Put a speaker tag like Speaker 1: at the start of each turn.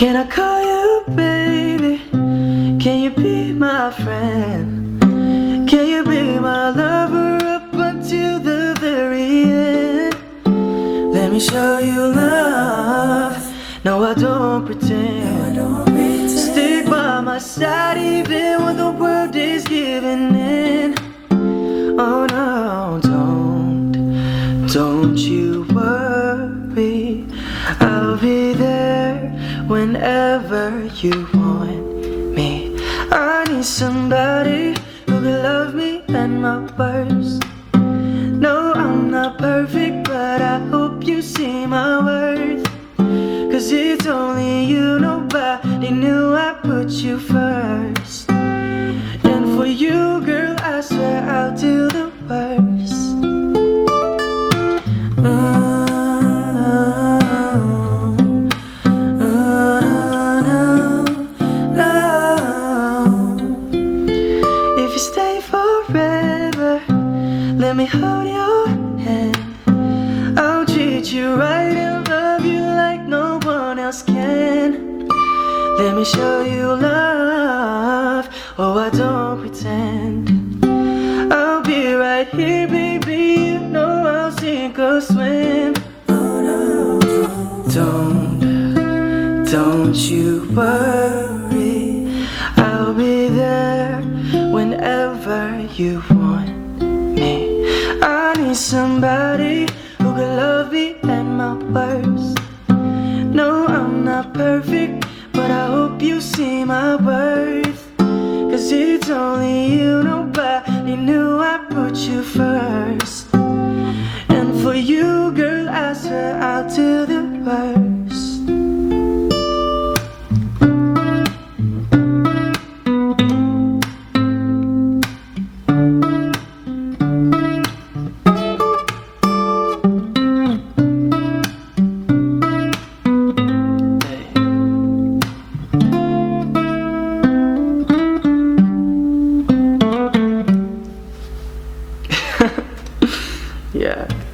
Speaker 1: Can I call you baby? Can you be my friend? Can you be my lover up until the very end? Let me show you love. No, I don't pretend. No, I don't pretend. Stick by my side even when the world is giving in. Oh no, don't, don't you worry. I'll be there whenever you want me. I need somebody who can love me at my worst. No, I'm not perfect, but I hope you see my worth. Cause it's only you, nobody knew I put you first. Let me hold your hand. I'll treat you right and love you like no one else can. Let me show you love. Oh, I don't pretend. I'll be right here, baby. You know I'll sink or swim. Don't, don't you worry. I'll be there whenever you want me somebody who could love me at my worst. No, I'm not perfect, but I hope you see my worth. Cause it's only you, nobody knew I put you first. And for you, girl, I swear I'll do the worst. thank you Yeah.